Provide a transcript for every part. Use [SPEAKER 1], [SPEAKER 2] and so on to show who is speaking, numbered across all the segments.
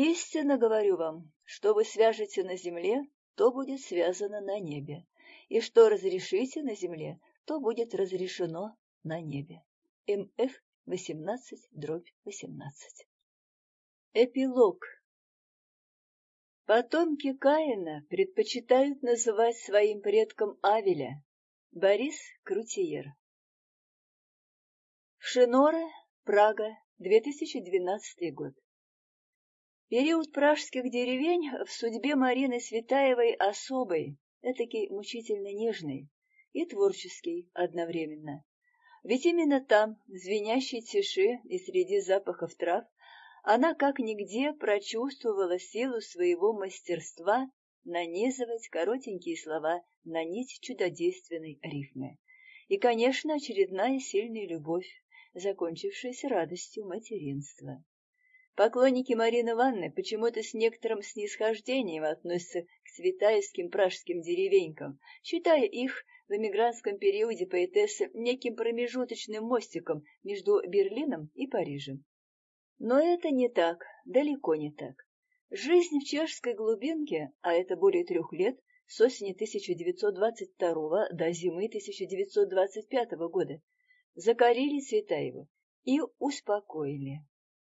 [SPEAKER 1] Истинно говорю вам, что вы свяжете на земле, то будет связано на небе, и что разрешите на земле, то будет разрешено на небе. МФ 18, дробь 18. Эпилог Потомки Каина предпочитают называть своим предком Авеля. Борис Крутиер Шинора, Прага, 2012 год. Период пражских деревень в судьбе Марины Светаевой особый, этакий мучительно нежный и творческий одновременно. Ведь именно там, в звенящей тиши и среди запахов трав, она как нигде прочувствовала силу своего мастерства нанизывать коротенькие слова на нить чудодейственной рифмы. И, конечно, очередная сильная любовь, закончившаяся радостью материнства. Поклонники Марины Ивановны почему-то с некоторым снисхождением относятся к светаевским пражским деревенькам, считая их в эмигрантском периоде поэтессы неким промежуточным мостиком между Берлином и Парижем. Но это не так, далеко не так. Жизнь в чешской глубинке, а это более трех лет, с осени 1922 до зимы 1925 года, закорили Цветаеву и успокоили.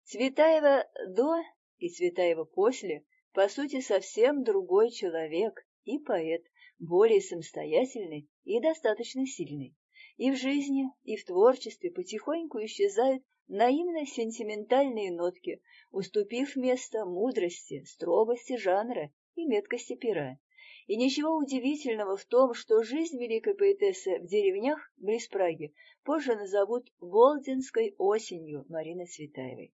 [SPEAKER 1] Цветаева до и Цветаева после, по сути, совсем другой человек и поэт, более самостоятельный и достаточно сильный. И в жизни, и в творчестве потихоньку исчезают наивно-сентиментальные нотки, уступив место мудрости, строгости жанра и меткости пера. И ничего удивительного в том, что жизнь великой поэтессы в деревнях близ Праги позже назовут «Волдинской осенью» Марины Цветаевой.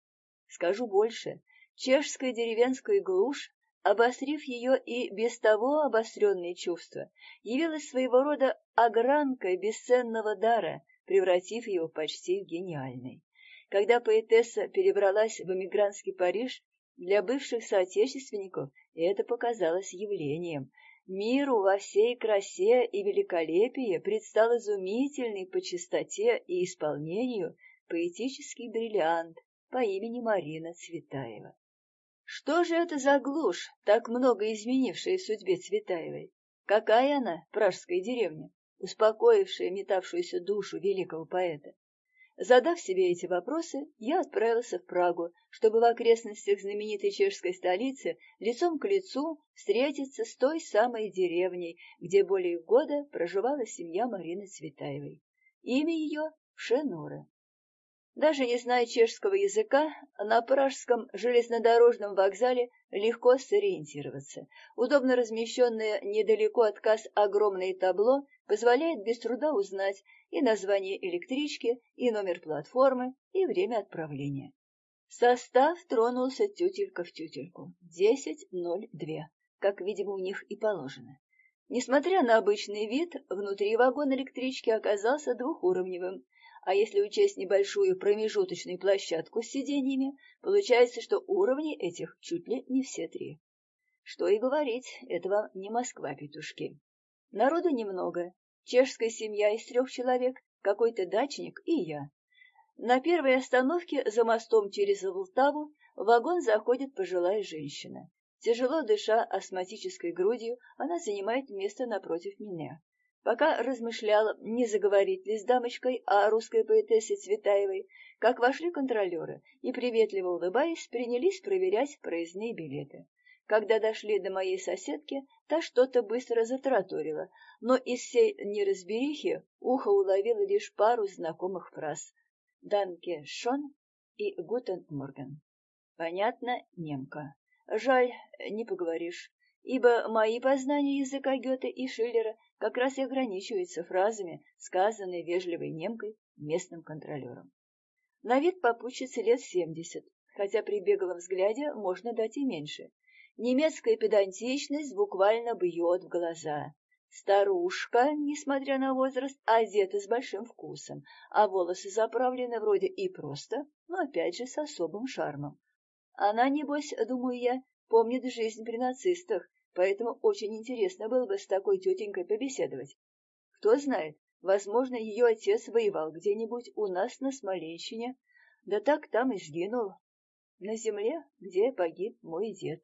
[SPEAKER 1] Скажу больше, чешская деревенская глушь, обострив ее и без того обостренные чувства, явилась своего рода огранкой бесценного дара, превратив его почти в гениальный. Когда поэтесса перебралась в эмигрантский Париж, для бывших соотечественников это показалось явлением. Миру во всей красе и великолепии предстал изумительный по чистоте и исполнению поэтический бриллиант по имени Марина Цветаева. Что же это за глушь, так много изменившая в судьбе Цветаевой? Какая она, пражская деревня, успокоившая метавшуюся душу великого поэта? Задав себе эти вопросы, я отправился в Прагу, чтобы в окрестностях знаменитой чешской столицы лицом к лицу встретиться с той самой деревней, где более года проживала семья Марины Цветаевой. Имя ее — Шенора. Даже не зная чешского языка, на пражском железнодорожном вокзале легко сориентироваться. Удобно размещенное недалеко от касс огромное табло позволяет без труда узнать и название электрички, и номер платформы, и время отправления. Состав тронулся тютелька в тютельку. 10.02, как, видимо, у них и положено. Несмотря на обычный вид, внутри вагон электрички оказался двухуровневым, а если учесть небольшую промежуточную площадку с сиденьями, получается, что уровни этих чуть ли не все три. Что и говорить, этого не Москва-петушки. Народу немного. Чешская семья из трех человек, какой-то дачник и я. На первой остановке за мостом через Волтаву в вагон заходит пожилая женщина. Тяжело дыша астматической грудью, она занимает место напротив меня. Пока размышляла, не заговорить ли с дамочкой о русской поэтессе Цветаевой, как вошли контролеры и, приветливо улыбаясь, принялись проверять проездные билеты. Когда дошли до моей соседки, та что-то быстро затараторила, но из всей неразберихи ухо уловило лишь пару знакомых фраз «Danke schön» и «Guten Morgen». Понятно, немка. Жаль, не поговоришь ибо мои познания языка Гёте и Шиллера как раз и ограничиваются фразами, сказанными вежливой немкой местным контролером. На вид попутчице лет семьдесят, хотя при беглом взгляде можно дать и меньше. Немецкая педантичность буквально бьет в глаза. Старушка, несмотря на возраст, одета с большим вкусом, а волосы заправлены вроде и просто, но опять же с особым шармом. Она, небось, думаю я, помнит жизнь при нацистах, поэтому очень интересно было бы с такой тетенькой побеседовать. Кто знает, возможно, ее отец воевал где-нибудь у нас на Смоленщине, да так там и сгинул. на земле, где погиб мой дед.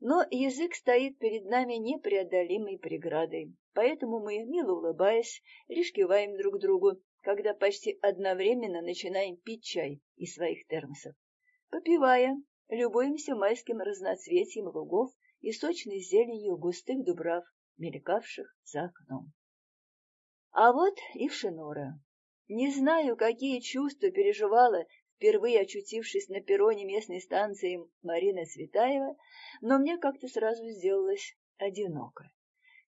[SPEAKER 1] Но язык стоит перед нами непреодолимой преградой, поэтому мы, мило улыбаясь, лишь киваем друг другу, когда почти одновременно начинаем пить чай из своих термосов. Попивая, любуемся майским разноцветием лугов и сочной зеленью густых дубрав, мелькавших за окном. А вот и Вшинора. Не знаю, какие чувства переживала, впервые очутившись на перроне местной станции Марина Цветаева, но мне как-то сразу сделалось одиноко.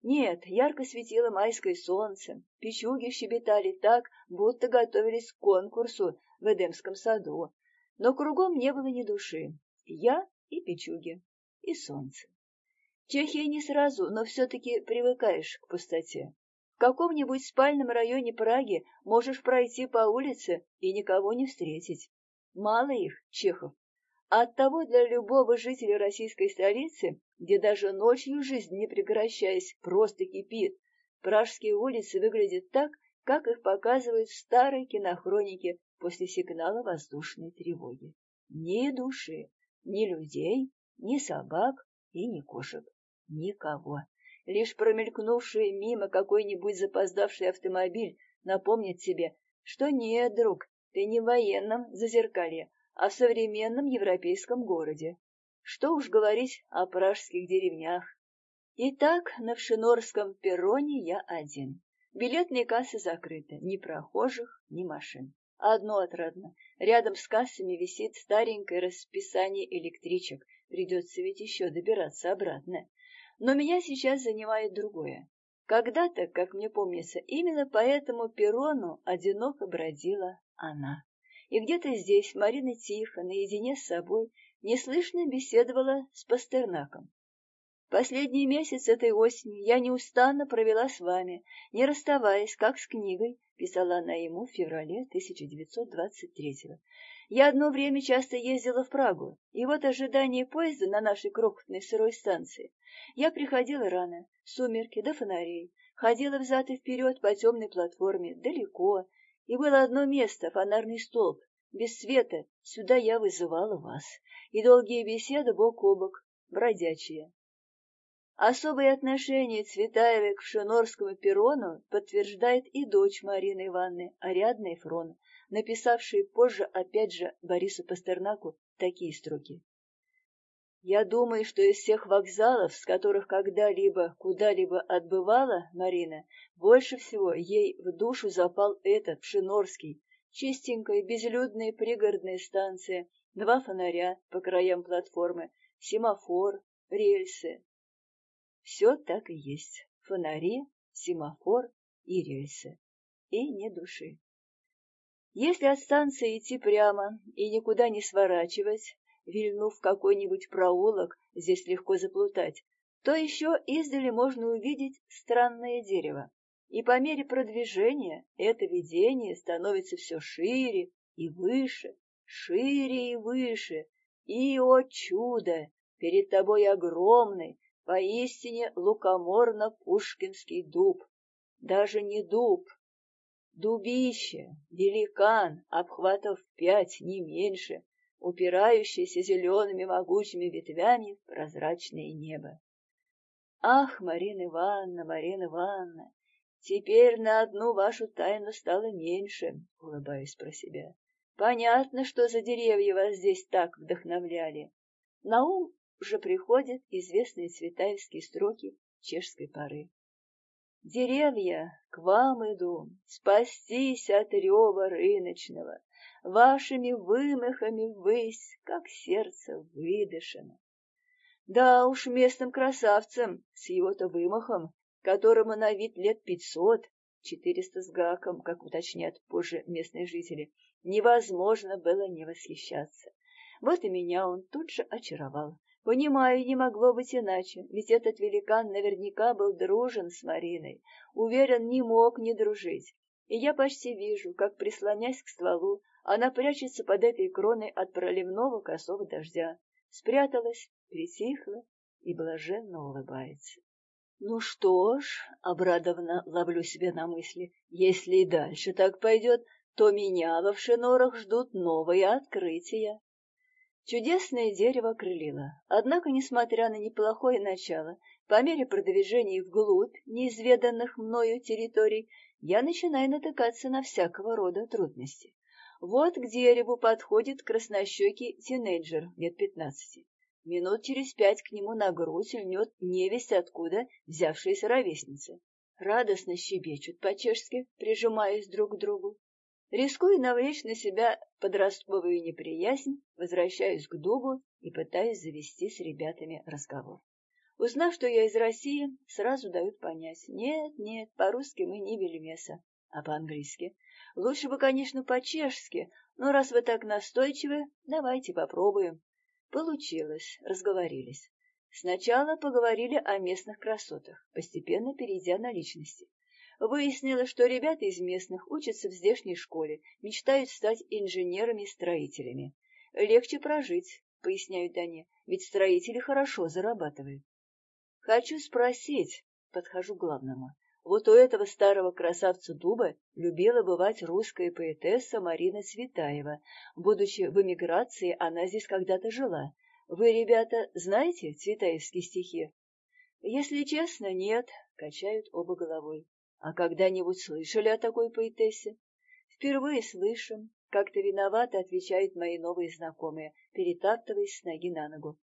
[SPEAKER 1] Нет, ярко светило майское солнце, печуги щебетали так, будто готовились к конкурсу в Эдемском саду, но кругом не было ни души. Я и печуги, и солнце. Чехия не сразу, но все-таки привыкаешь к пустоте. В каком-нибудь спальном районе Праги можешь пройти по улице и никого не встретить. Мало их, чехов. А оттого для любого жителя российской столицы, где даже ночью жизнь, не прекращаясь, просто кипит, пражские улицы выглядят так, как их показывают в старой кинохронике после сигнала воздушной тревоги. Ни души, ни людей, ни собак и ни кошек. Никого. Лишь промелькнувший мимо какой-нибудь запоздавший автомобиль напомнит себе, что нет, друг, ты не в военном зазеркалье, а в современном европейском городе. Что уж говорить о пражских деревнях. Итак, на Вшинорском перроне я один. Билетные кассы закрыты, ни прохожих, ни машин. Одно отрадно. Рядом с кассами висит старенькое расписание электричек. Придется ведь еще добираться обратно. Но меня сейчас занимает другое. Когда-то, как мне помнится, именно по этому перрону одиноко бродила она. И где-то здесь Марина тихо, наедине с собой, неслышно беседовала с Пастернаком. Последний месяц этой осени я неустанно провела с вами, не расставаясь, как с книгой, писала она ему в феврале 1923-го. Я одно время часто ездила в Прагу, и вот ожидание поезда на нашей крохотной сырой станции. Я приходила рано, сумерки до фонарей, ходила взад и вперед по темной платформе, далеко, и было одно место, фонарный столб, без света, сюда я вызывала вас, и долгие беседы бок о бок, бродячие. Особое отношение Цветаевой к Шинорскому перрону подтверждает и дочь Марины Ивановны, Ариадна Эфрон, написавшая позже опять же Борису Пастернаку такие строки. Я думаю, что из всех вокзалов, с которых когда-либо куда-либо отбывала Марина, больше всего ей в душу запал этот, Пшенорский, чистенькая, безлюдная пригородная станция, два фонаря по краям платформы, семафор, рельсы. Все так и есть. Фонари, семафор и рельсы. И ни души. Если от станции идти прямо и никуда не сворачивать, вильнув какой-нибудь проулок, здесь легко заплутать, то еще издали можно увидеть странное дерево. И по мере продвижения это видение становится все шире и выше, шире и выше, и, о чудо, перед тобой огромный, поистине лукоморно-пушкинский дуб. Даже не дуб, дубище, великан, обхватов пять, не меньше, упирающийся зелеными могучими ветвями в прозрачное небо. Ах, Марина Ивановна, Марина Ивановна, теперь на одну вашу тайну стало меньше, улыбаясь про себя. Понятно, что за деревья вас здесь так вдохновляли. На ум уже приходят известные цветаевские строки чешской поры. Деревья, к вам иду, спастись от рева рыночного, вашими вымахами ввысь, как сердце выдышано. Да уж, местным красавцем, с его-то вымахом, которому на вид лет пятьсот, четыреста с гаком, как уточнят позже местные жители, невозможно было не восхищаться. Вот и меня он тут же очаровал. Понимаю, не могло быть иначе, ведь этот великан наверняка был дружен с Мариной, уверен, не мог не дружить. И я почти вижу, как, прислонясь к стволу, она прячется под этой кроной от проливного косого дождя, спряталась, притихла и блаженно улыбается. Ну что ж, обрадованно ловлю себя на мысли, если и дальше так пойдет, то меня во Вшенорах ждут новые открытия. Чудесное дерево крылило. Однако, несмотря на неплохое начало, по мере продвижения вглубь неизведанных мною территорий, я начинаю натыкаться на всякого рода трудности. Вот к дереву подходит краснощекий тинейджер лет пятнадцати. Минут через пять к нему на грудь льнет невесть откуда взявшаяся ровесница. Радостно щебечут по-чешски, прижимаясь друг к другу. Рискуя навлечь на себя подростковую неприязнь, возвращаюсь к дубу и пытаюсь завести с ребятами разговор. Узнав, что я из России, сразу дают понять, нет, нет, по-русски мы не бельмеса, а по-английски. Лучше бы, конечно, по-чешски, но раз вы так настойчивы, давайте попробуем. Получилось, разговорились. Сначала поговорили о местных красотах, постепенно перейдя на личности. Выяснилось, что ребята из местных учатся в здешней школе, мечтают стать инженерами-строителями. Легче прожить, поясняют они, ведь строители хорошо зарабатывают. Хочу спросить, подхожу к главному. Вот у этого старого красавца дуба любила бывать русская поэтесса Марина Цветаева. Будучи в эмиграции, она здесь когда-то жила. Вы, ребята, знаете цветаевские стихи? Если честно, нет, качают оба головой. А когда-нибудь слышали о такой поэтессе? Впервые слышим. Как-то виновато отвечают мои новые знакомые, перетаптываясь с ноги на ногу.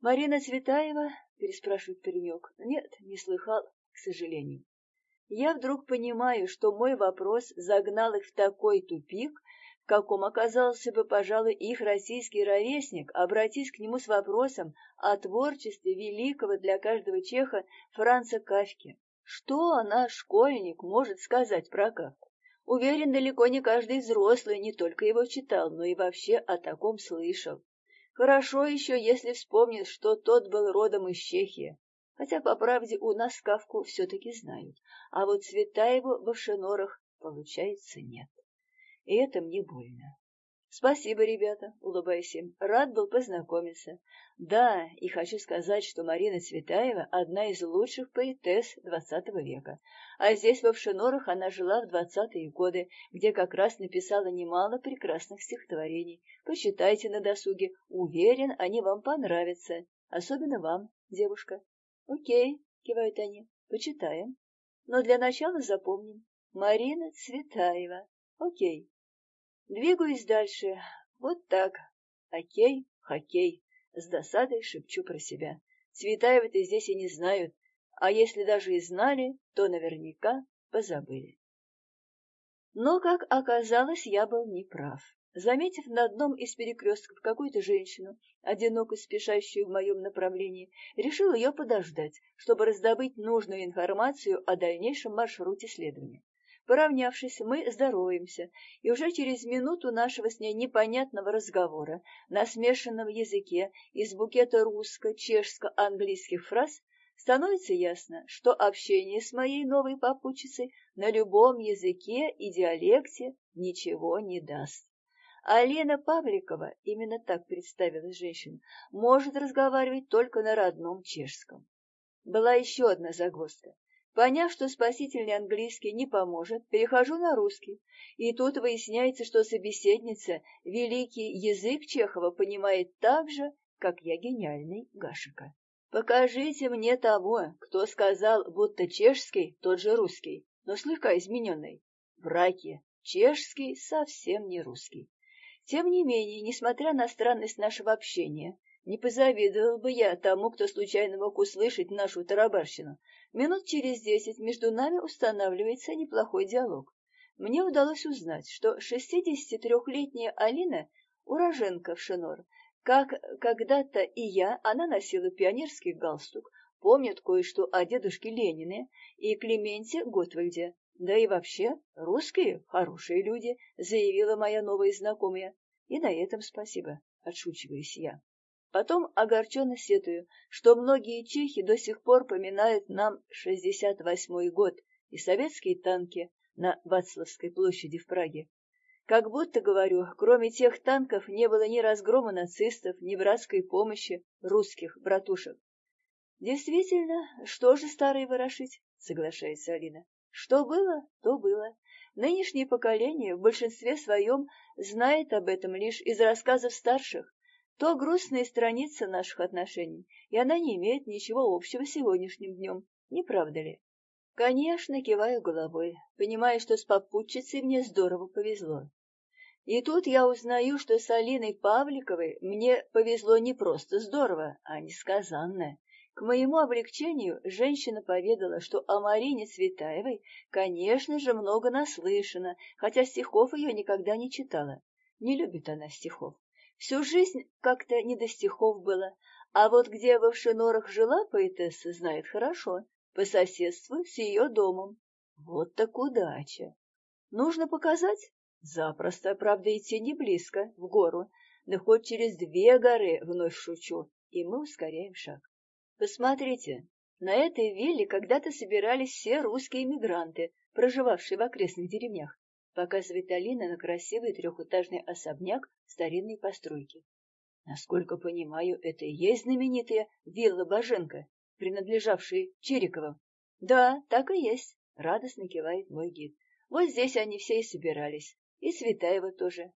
[SPEAKER 1] Марина Цветаева? Переспрашивает паренек. Нет, не слыхал, к сожалению. Я вдруг понимаю, что мой вопрос загнал их в такой тупик, в каком оказался бы, пожалуй, их российский ровесник, обратись к нему с вопросом о творчестве великого для каждого чеха Франца Кафки. Что наш школьник может сказать про Кавку? Уверен, далеко не каждый взрослый не только его читал, но и вообще о таком слышал. Хорошо еще, если вспомнит, что тот был родом из Чехии. Хотя, по правде, у нас Кавку все-таки знают, а вот Цветаеву в Овшенорах, получается, нет. И это мне больно. Спасибо, ребята, улыбаясь им. Рад был познакомиться. Да, и хочу сказать, что Марина Цветаева — одна из лучших поэтесс двадцатого века. А здесь, в Овшинорах, она жила в двадцатые годы, где как раз написала немало прекрасных стихотворений. Почитайте на досуге. Уверен, они вам понравятся. Особенно вам, девушка. Окей, кивают они, почитаем. Но для начала запомним. Марина Цветаева. Окей. Двигаюсь дальше. Вот так. Окей, хоккей. С досадой шепчу про себя. Цветаевы-то здесь и не знают, а если даже и знали, то наверняка позабыли. Но, как оказалось, я был неправ. Заметив на одном из перекрестков какую-то женщину, одиноко спешащую в моем направлении, решил ее подождать, чтобы раздобыть нужную информацию о дальнейшем маршруте следования. Поравнявшись, мы здороваемся, и уже через минуту нашего с ней непонятного разговора на смешанном языке из букета русско-чешско-английских фраз становится ясно, что общение с моей новой попутчицей на любом языке и диалекте ничего не даст. Алина Павликова, именно так представилась женщина, может разговаривать только на родном чешском. Была еще одна загвоздка. Поняв, что спасительный английский не поможет, перехожу на русский, и тут выясняется, что собеседница великий язык Чехова понимает так же, как я гениальный Гашика. Покажите мне того, кто сказал, будто чешский тот же русский, но слегка измененный. Враки. Чешский совсем не русский. Тем не менее, несмотря на странность нашего общения, не позавидовал бы я тому, кто случайно мог услышать нашу тарабарщину, Минут через десять между нами устанавливается неплохой диалог. Мне удалось узнать, что 63-летняя Алина – уроженка в Шинор. Как когда-то и я, она носила пионерский галстук, помнит кое-что о дедушке Ленине и Клементе Готвальде. Да и вообще, русские – хорошие люди, заявила моя новая знакомая. И на этом спасибо, отшучиваюсь я. Потом огорченно сетую, что многие чехи до сих пор поминают нам 68-й год и советские танки на Вацлавской площади в Праге. Как будто, говорю, кроме тех танков не было ни разгрома нацистов, ни братской помощи русских братушек. Действительно, что же старые ворошить, соглашается Алина. Что было, то было. Нынешнее поколение в большинстве своем знает об этом лишь из рассказов старших, то грустная страница наших отношений, и она не имеет ничего общего с сегодняшним днем, не правда ли? Конечно, киваю головой, понимая, что с попутчицей мне здорово повезло. И тут я узнаю, что с Алиной Павликовой мне повезло не просто здорово, а несказанно. К моему облегчению женщина поведала, что о Марине Цветаевой, конечно же, много наслышана, хотя стихов ее никогда не читала. Не любит она стихов. Всю жизнь как-то не до стихов было, а вот где в Овшинорах жила поэтесса, знает хорошо, по соседству с ее домом. Вот так удача. Нужно показать? Запросто, правда, идти не близко, в гору, но хоть через две горы вновь шучу, и мы ускоряем шаг. Посмотрите, на этой вилле когда-то собирались все русские эмигранты, проживавшие в окрестных деревнях, показывает Алина на красивый трехэтажный особняк старинной постройки. Насколько понимаю, это и есть знаменитая вилла Боженко, принадлежавшая Чириковым. Да, так и есть, радостно кивает мой гид. Вот здесь они все и собирались и Светаева тоже.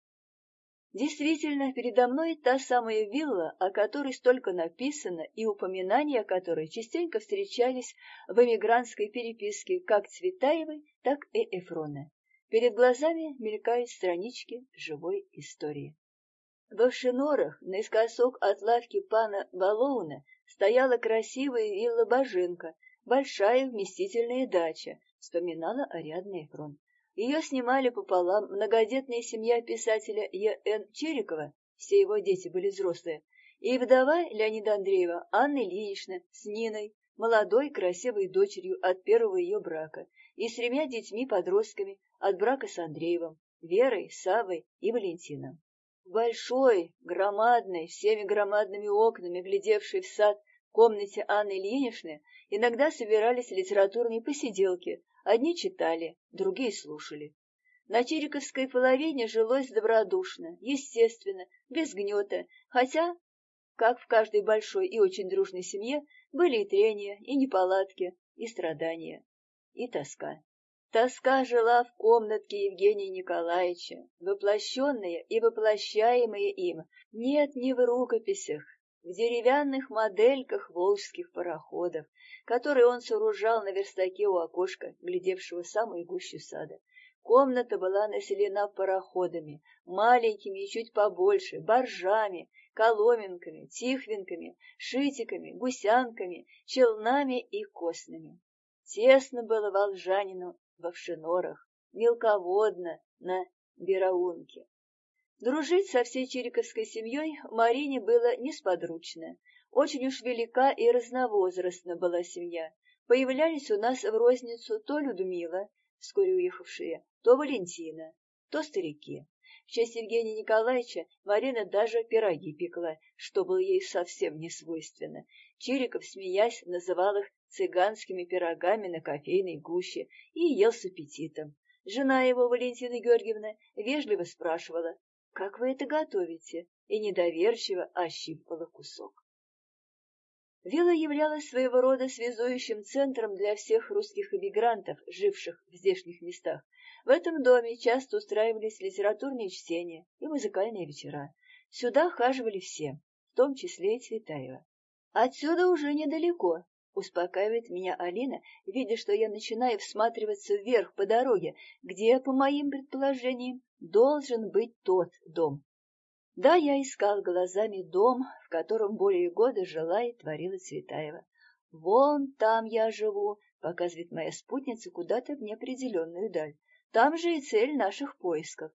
[SPEAKER 1] Действительно, передо мной та самая вилла, о которой столько написано и упоминания о которой частенько встречались в эмигрантской переписке как Цветаевой, так и Эфрона. Перед глазами мелькают странички живой истории. В Овшинорах, наискосок от лавки пана Балоуна, стояла красивая вилла Боженко, большая вместительная дача, вспоминала Ариадна Эфрон. Ее снимали пополам многодетная семья писателя Е.Н. Черикова, все его дети были взрослые, и вдова Леонида Андреева Анна Ильинична с Ниной, молодой красивой дочерью от первого ее брака, и с тремя детьми-подростками от брака с Андреевым, Верой, Савой и Валентином. В большой, громадной, всеми громадными окнами, глядевшей в сад комнате Анны Ильиничны, иногда собирались литературные посиделки, Одни читали, другие слушали. На Чириковской половине жилось добродушно, естественно, без гнета, хотя, как в каждой большой и очень дружной семье, были и трения, и неполадки, и страдания, и тоска. Тоска жила в комнатке Евгения Николаевича, воплощенная и воплощаемая им, нет ни в рукописях, в деревянных модельках волжских пароходов, которые он сооружал на верстаке у окошка, глядевшего самую гущу сада. Комната была населена пароходами, маленькими и чуть побольше, боржами, коломенками, тихвинками, шитиками, гусянками, челнами и костными. Тесно было волжанину в овшинорах, мелководно на Бераунке. Дружить со всей Чириковской семьей Марине было несподручно. Очень уж велика и разновозрастна была семья. Появлялись у нас в розницу то Людмила, вскоре уехавшая, то Валентина, то старики. В честь Евгения Николаевича Марина даже пироги пекла, что было ей совсем не свойственно. Чириков, смеясь, называл их цыганскими пирогами на кофейной гуще и ел с аппетитом. Жена его, Валентина Георгиевна, вежливо спрашивала, «Как вы это готовите?» и недоверчиво ощипывала кусок. Вилла являлась своего рода связующим центром для всех русских эмигрантов, живших в здешних местах. В этом доме часто устраивались литературные чтения и музыкальные вечера. Сюда хаживали все, в том числе и Цветаева. Отсюда уже недалеко, успокаивает меня Алина, видя, что я начинаю всматриваться вверх по дороге, где, по моим предположениям, должен быть тот дом. Да, я искал глазами дом, в котором более года жила и творила Цветаева. Вон там я живу, показывает моя спутница куда-то в неопределенную даль. Там же и цель наших поисков.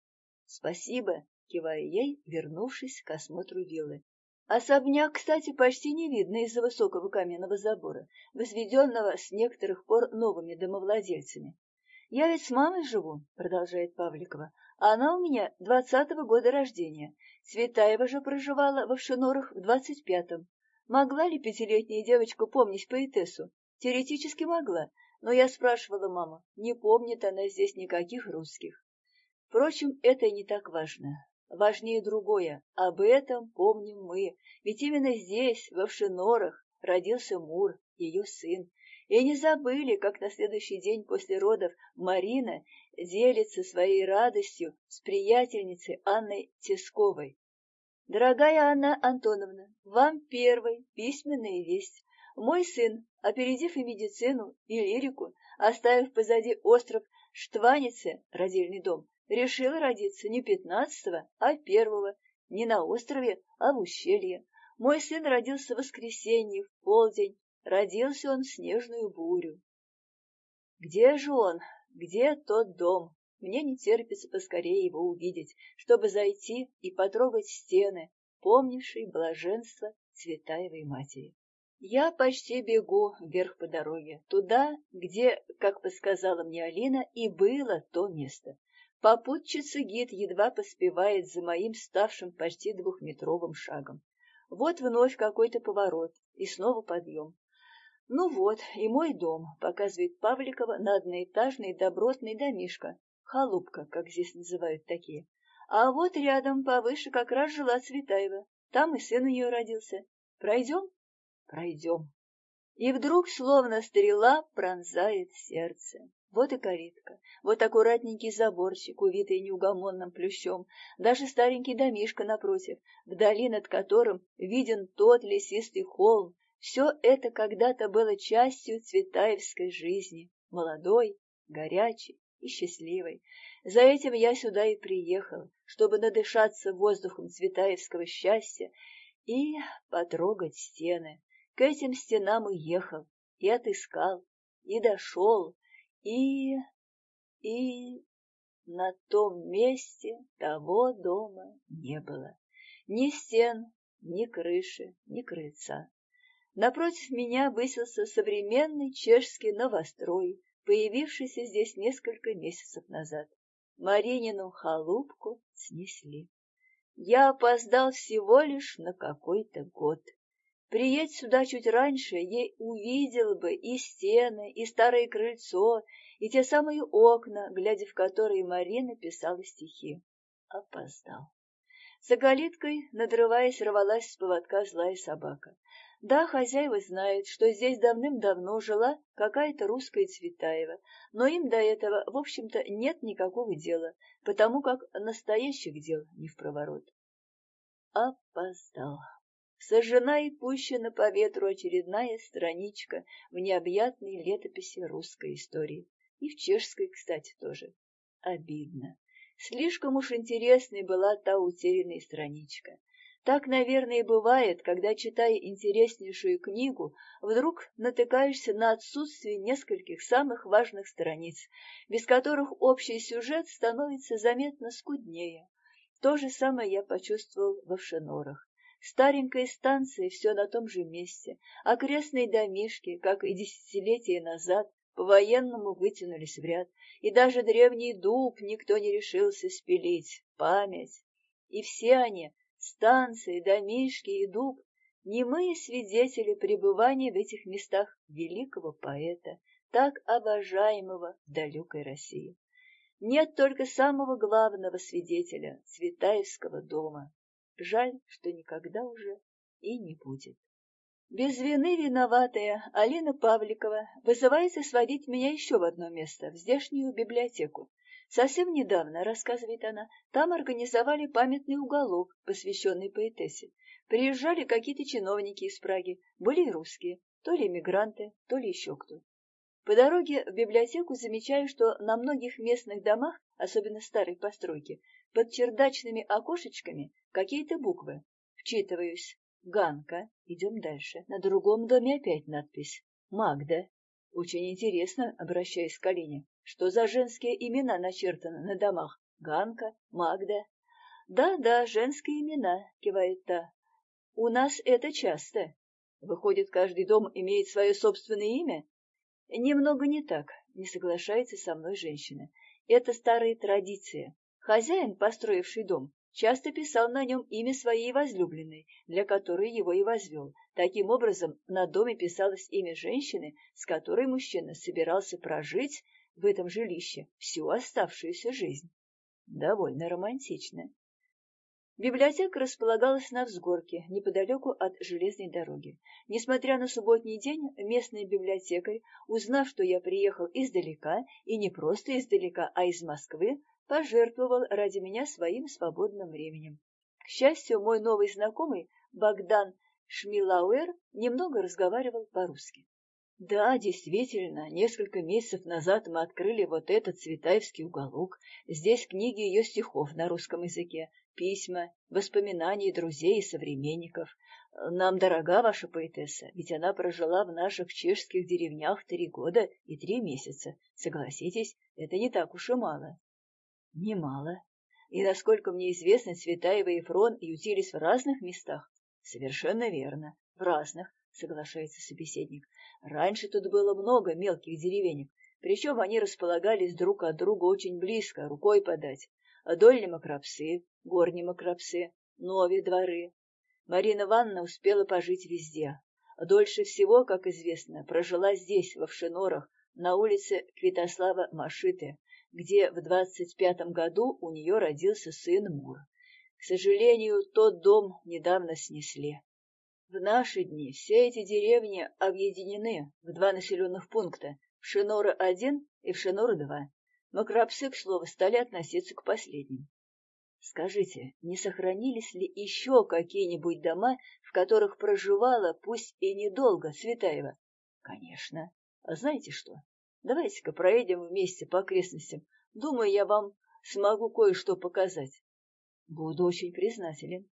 [SPEAKER 1] Спасибо, киваю ей, вернувшись к осмотру виллы. Особняк, кстати, почти не видно из-за высокого каменного забора, возведенного с некоторых пор новыми домовладельцами. «Я ведь с мамой живу», — продолжает Павликова. «Она у меня двадцатого года рождения. Цветаева же проживала во Вшинорах в двадцать пятом. Могла ли пятилетняя девочка помнить поэтессу? Теоретически могла, но я спрашивала маму, не помнит она здесь никаких русских. Впрочем, это не так важно. Важнее другое. Об этом помним мы. Ведь именно здесь, во Вшинорах, родился Мур, ее сын. И не забыли, как на следующий день после родов Марина делится своей радостью с приятельницей Анной Тесковой. Дорогая Анна Антоновна, вам первой письменная весть. Мой сын, опередив и медицину, и лирику, оставив позади остров Штванице, родильный дом, решил родиться не пятнадцатого, а первого, не на острове, а в ущелье. Мой сын родился в воскресенье, в полдень, родился он в снежную бурю. Где же он? Где тот дом? Мне не терпится поскорее его увидеть, чтобы зайти и потрогать стены, помнившие блаженство Цветаевой матери. Я почти бегу вверх по дороге, туда, где, как подсказала мне Алина, и было то место. Попутчица гид едва поспевает за моим ставшим почти двухметровым шагом. Вот вновь какой-то поворот, и снова подъем. Ну вот, и мой дом, показывает Павликова на одноэтажный добротный домишко, халупка, как здесь называют такие. А вот рядом, повыше, как раз жила Цветаева. Там и сын у нее родился. Пройдем? Пройдем. И вдруг, словно стрела, пронзает сердце. Вот и калитка, вот аккуратненький заборчик, увитый неугомонным плющом, даже старенький домишко напротив, вдали над которым виден тот лесистый холм. Все это когда-то было частью цветаевской жизни, молодой, горячей и счастливой. За этим я сюда и приехал, чтобы надышаться воздухом цветаевского счастья и потрогать стены. К этим стенам и ехал, и отыскал, и дошел, и... и... На том месте того дома не было. Ни стен, ни крыши, ни крыльца. Напротив меня высился современный чешский новострой, появившийся здесь несколько месяцев назад. Маринину халупку снесли. Я опоздал всего лишь на какой-то год. Приедь сюда чуть раньше, ей увидел бы и стены, и старое крыльцо, и те самые окна, глядя в которые Марина писала стихи. Опоздал. За калиткой, надрываясь, рвалась с поводка злая собака. Да, хозяева знают, что здесь давным-давно жила какая-то русская Цветаева, но им до этого, в общем-то, нет никакого дела, потому как настоящих дел не в проворот. Опоздал. Сожжена и пущена по ветру очередная страничка в необъятной летописи русской истории. И в чешской, кстати, тоже. Обидно. Слишком уж интересной была та утерянная страничка. Так, наверное, и бывает, когда, читая интереснейшую книгу, вдруг натыкаешься на отсутствие нескольких самых важных страниц, без которых общий сюжет становится заметно скуднее. То же самое я почувствовал в Овшенорах. Старенькая станция все на том же месте, окрестные домишки, как и десятилетия назад, по-военному вытянулись в ряд, и даже древний дуб никто не решился спилить. Память. И все они, станции, домишки и дуб, немые свидетели пребывания в этих местах великого поэта, так обожаемого в далекой России. Нет только самого главного свидетеля — Цветаевского дома. Жаль, что никогда уже и не будет. Без вины виноватая Алина Павликова вызывается сводить меня еще в одно место, в здешнюю библиотеку. Совсем недавно, рассказывает она, там организовали памятный уголок, посвященный поэтессе. Приезжали какие-то чиновники из Праги, были и русские, то ли эмигранты, то ли еще кто. По дороге в библиотеку замечаю, что на многих местных домах, особенно старой постройки, под чердачными окошечками какие-то буквы. Вчитываюсь. Ганка. Идем дальше. На другом доме опять надпись. Магда. Очень интересно, обращаясь к Алине. Что за женские имена начертаны на домах? Ганка, Магда. Да-да, женские имена, кивает та. У нас это часто. Выходит, каждый дом имеет свое собственное имя? Немного не так, не соглашается со мной женщина. Это старая традиция. Хозяин, построивший дом, часто писал на нем имя своей возлюбленной, для которой его и возвел. Таким образом, на доме писалось имя женщины, с которой мужчина собирался прожить в этом жилище всю оставшуюся жизнь. Довольно романтично. Библиотека располагалась на взгорке, неподалеку от железной дороги. Несмотря на субботний день, местный библиотекарь, узнав, что я приехал издалека, и не просто издалека, а из Москвы, пожертвовал ради меня своим свободным временем. К счастью, мой новый знакомый Богдан Шмилауэр немного разговаривал по-русски. Да, действительно, несколько месяцев назад мы открыли вот этот Цветаевский уголок. Здесь книги ее стихов на русском языке, письма, воспоминания друзей и современников. Нам дорога ваша поэтесса, ведь она прожила в наших чешских деревнях три года и три месяца. Согласитесь, это не так уж и мало. Немало. И, насколько мне известно, Цветаева и Фрон ютились в разных местах. Совершенно верно, в разных, соглашается собеседник. Раньше тут было много мелких деревенек, причем они располагались друг от друга очень близко, рукой подать. Дольни Макрапсы, Горни Макрапсы, Нови дворы. Марина Ивановна успела пожить везде. Дольше всего, как известно, прожила здесь, во Вшенорах, на улице Квитослава Машиты, где в двадцать пятом году у нее родился сын Мур. К сожалению, тот дом недавно снесли. В наши дни все эти деревни объединены в два населенных пункта – Шинора-1 и Шинора-2. Макрапсы, к слову, стали относиться к последним. Скажите, не сохранились ли еще какие-нибудь дома, в которых проживала, пусть и недолго, Светаева? Конечно. А знаете что? Давайте-ка проедем вместе по окрестностям. Думаю, я вам смогу кое-что показать. Буду очень признателен.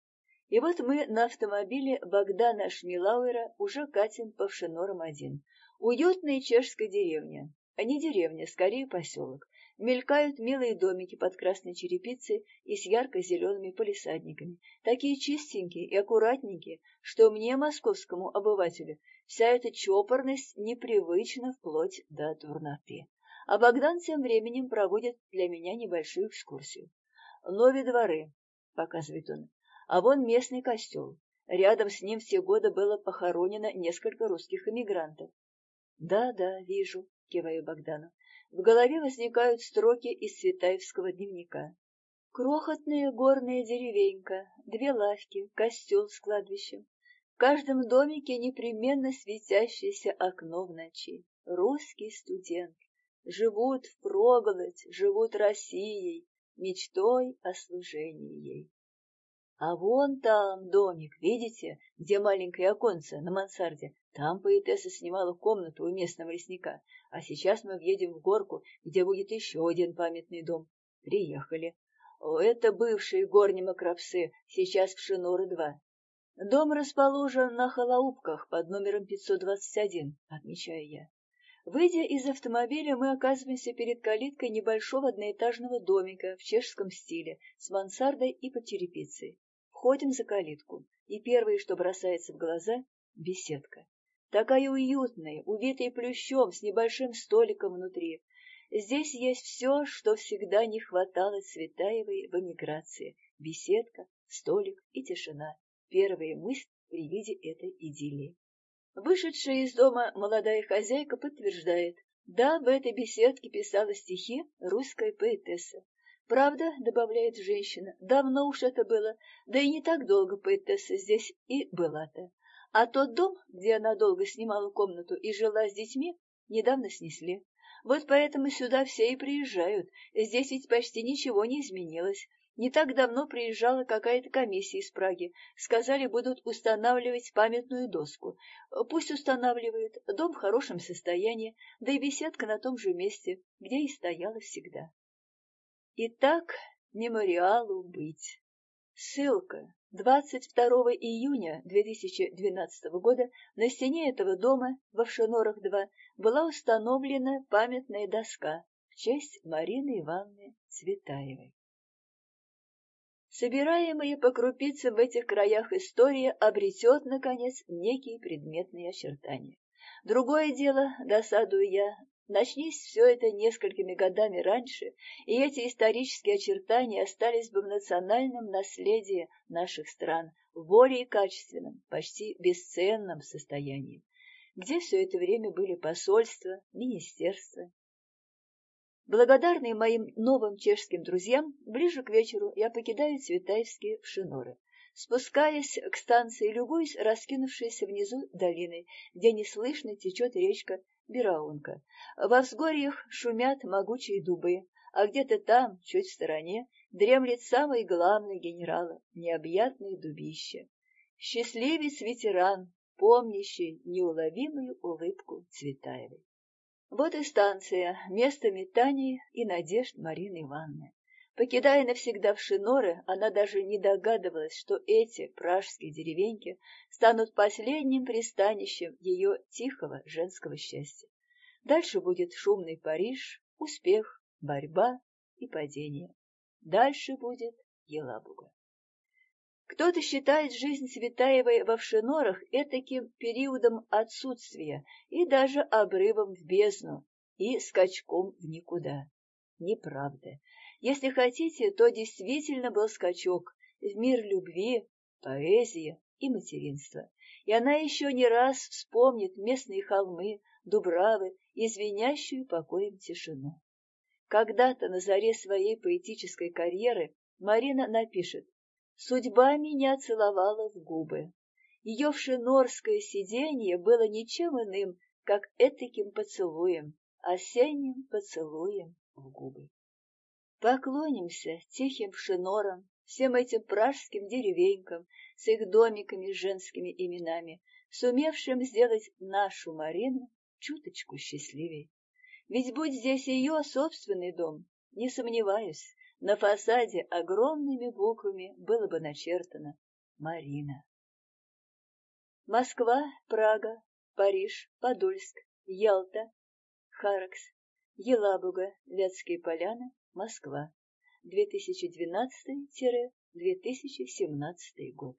[SPEAKER 1] И вот мы на автомобиле Богдана Шмилауэра уже катим по Вшенорам-1. Уютная чешская деревня, а не деревня, скорее поселок. Мелькают милые домики под красной черепицей и с ярко-зелеными полисадниками, такие чистенькие и аккуратненькие, что мне, московскому обывателю, вся эта чопорность непривычна вплоть до дурноты. А Богдан тем временем проводит для меня небольшую экскурсию. «Нови дворы», — показывает он, а вон местный костел. Рядом с ним все годы было похоронено несколько русских эмигрантов. «Да, да, вижу», — киваю Богдану. В голове возникают строки из Светаевского дневника. Крохотная горная деревенька, две лавки, костел с кладбищем. В каждом домике непременно светящееся окно в ночи. Русский студент. Живут впроголодь, живут Россией, мечтой о служении ей. А вон там домик, видите, где маленькое оконце на мансарде? Там поэтесса снимала комнату у местного лесника. А сейчас мы въедем в горку, где будет еще один памятный дом. Приехали. О, это бывшие горни Макропсы, сейчас в Шиноры-2. Дом расположен на Халаупках под номером 521, отмечаю я. Выйдя из автомобиля, мы оказываемся перед калиткой небольшого одноэтажного домика в чешском стиле с мансардой и под черепицей. Входим за калитку, и первое, что бросается в глаза — беседка. Такая уютная, увитая плющом, с небольшим столиком внутри. Здесь есть все, что всегда не хватало Цветаевой в эмиграции. Беседка, столик и тишина. Первая мысль при виде этой идиллии. Вышедшая из дома молодая хозяйка подтверждает, да, в этой беседке писала стихи русская поэтесса. Правда, добавляет женщина, давно уж это было, да и не так долго поэтесса здесь и была-то. А тот дом, где она долго снимала комнату и жила с детьми, недавно снесли. Вот поэтому сюда все и приезжают. Здесь ведь почти ничего не изменилось. Не так давно приезжала какая-то комиссия из Праги. Сказали, будут устанавливать памятную доску. Пусть устанавливают. Дом в хорошем состоянии, да и беседка на том же месте, где и стояла всегда. И так мемориалу быть. Ссылка. 22 июня 2012 года на стене этого дома в Овшенорах-2 была установлена памятная доска в честь Марины Ивановны Цветаевой. Собираемая по крупицам в этих краях история обретет, наконец, некие предметные очертания. Другое дело, досадую я, Начнись все это несколькими годами раньше, и эти исторические очертания остались бы в национальном наследии наших стран в более качественном, почти бесценном состоянии, где все это время были посольства, министерства. Благодарный моим новым чешским друзьям, ближе к вечеру я покидаю Цветаевские Шиноры. Спускаясь к станции, любуюсь раскинувшейся внизу долиной, где неслышно течет речка Бераунка. Во взгорьях шумят могучие дубы, а где-то там, чуть в стороне, дремлет самый главный генерала, необъятное дубище. Счастливец-ветеран, помнящий неуловимую улыбку Цветаевой. Вот и станция, место метаний и надежд Марины Ивановны. Покидая навсегда в Шиноры, она даже не догадывалась, что эти пражские деревеньки станут последним пристанищем ее тихого женского счастья. Дальше будет шумный Париж, успех, борьба и падение. Дальше будет Елабуга. Кто-то считает жизнь Цветаевой во Вшенорах этаким периодом отсутствия и даже обрывом в бездну и скачком в никуда. Неправда. Если хотите, то действительно был скачок в мир любви, поэзии и материнства. И она еще не раз вспомнит местные холмы, дубравы и звенящую покоем тишину. Когда-то на заре своей поэтической карьеры Марина напишет «Судьба меня целовала в губы». Ее вшенорское сиденье было ничем иным, как этаким поцелуем, осенним поцелуем в губы. Поклонимся тихим шинорам, всем этим пражским деревенькам с их домиками с женскими именами, сумевшим сделать нашу Марину чуточку счастливей. Ведь будь здесь ее собственный дом, не сомневаюсь, на фасаде огромными буквами было бы начертано «Марина». Москва, Прага, Париж, Подольск, Ялта, Харакс, Елабуга, Вятские поляны, Москва. 2012-2017 год.